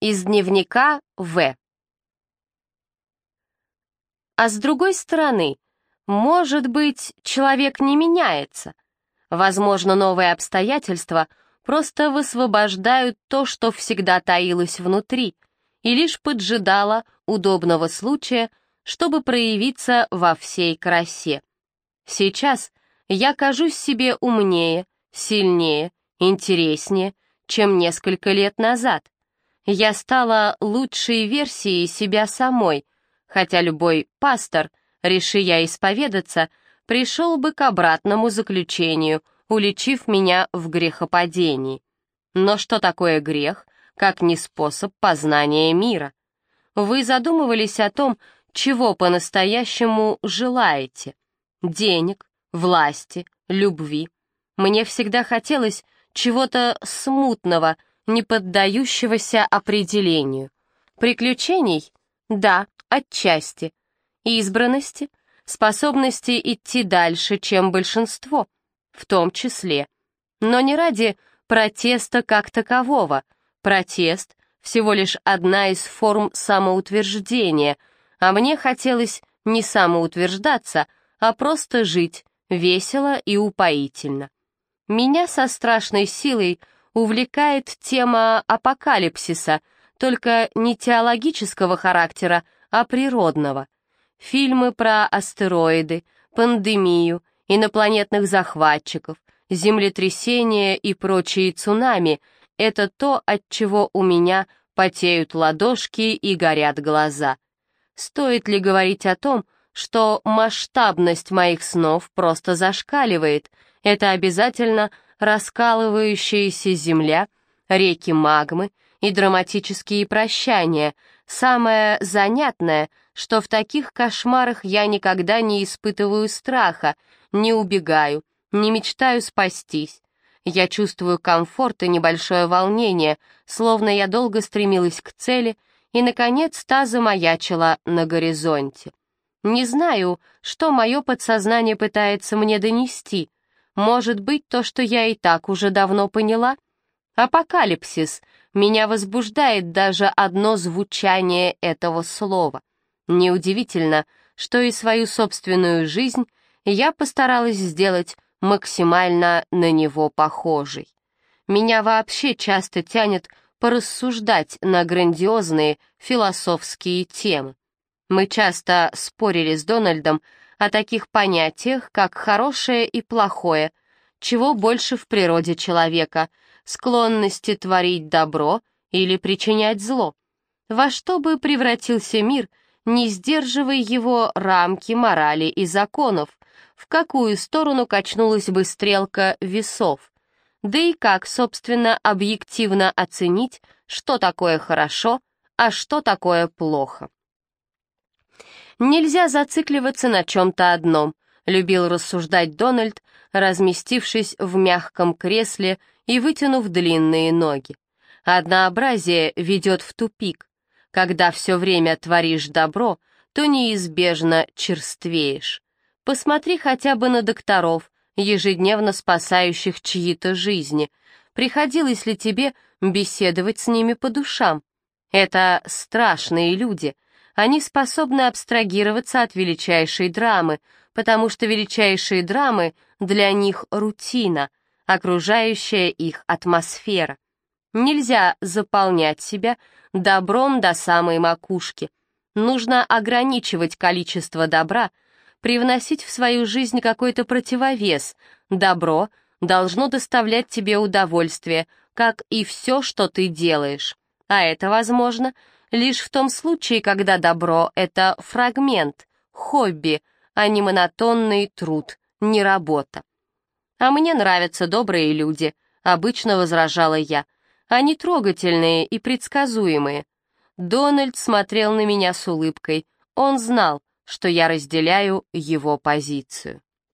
Из дневника В. А с другой стороны, может быть, человек не меняется. Возможно, новые обстоятельства просто высвобождают то, что всегда таилось внутри, и лишь поджидало удобного случая, чтобы проявиться во всей красе. Сейчас я кажусь себе умнее, сильнее, интереснее, чем несколько лет назад. Я стала лучшей версией себя самой, хотя любой пастор, реши я исповедаться, пришел бы к обратному заключению, уличив меня в грехопадении. Но что такое грех, как не способ познания мира? Вы задумывались о том, чего по-настоящему желаете? Денег, власти, любви. Мне всегда хотелось чего-то смутного, не поддающегося определению. Приключений? Да, отчасти. Избранности? Способности идти дальше, чем большинство, в том числе. Но не ради протеста как такового. Протест — всего лишь одна из форм самоутверждения, а мне хотелось не самоутверждаться, а просто жить, весело и упоительно. Меня со страшной силой — увлекает тема апокалипсиса, только не теологического характера, а природного. Фильмы про астероиды, пандемию, инопланетных захватчиков, землетрясения и прочие цунами — это то, от чего у меня потеют ладошки и горят глаза. Стоит ли говорить о том, что масштабность моих снов просто зашкаливает? Это обязательно раскалывающаяся земля, реки магмы и драматические прощания. Самое занятное, что в таких кошмарах я никогда не испытываю страха, не убегаю, не мечтаю спастись. Я чувствую комфорт и небольшое волнение, словно я долго стремилась к цели и, наконец, та замаячила на горизонте. Не знаю, что мое подсознание пытается мне донести, может быть, то, что я и так уже давно поняла? Апокалипсис. Меня возбуждает даже одно звучание этого слова. Неудивительно, что и свою собственную жизнь я постаралась сделать максимально на него похожей. Меня вообще часто тянет порассуждать на грандиозные философские темы. Мы часто спорили с Дональдом о таких понятиях, как хорошее и плохое, чего больше в природе человека, склонности творить добро или причинять зло. Во что бы превратился мир, не сдерживая его рамки морали и законов, в какую сторону качнулась бы стрелка весов, да и как, собственно, объективно оценить, что такое хорошо, а что такое плохо. Нельзя зацикливаться на чем-то одном, любил рассуждать Дональд, разместившись в мягком кресле и вытянув длинные ноги. Однообразие ведет в тупик. Когда все время творишь добро, то неизбежно черствеешь. Посмотри хотя бы на докторов, ежедневно спасающих чьи-то жизни. Приходилось ли тебе беседовать с ними по душам? Это страшные люди — они способны абстрагироваться от величайшей драмы, потому что величайшие драмы для них рутина, окружающая их атмосфера. Нельзя заполнять себя добром до самой макушки. Нужно ограничивать количество добра, привносить в свою жизнь какой-то противовес. Добро должно доставлять тебе удовольствие, как и все, что ты делаешь. А это возможно — лишь в том случае, когда добро — это фрагмент, хобби, а не монотонный труд, не работа. «А мне нравятся добрые люди», — обычно возражала я. «Они трогательные и предсказуемые». Дональд смотрел на меня с улыбкой. Он знал, что я разделяю его позицию.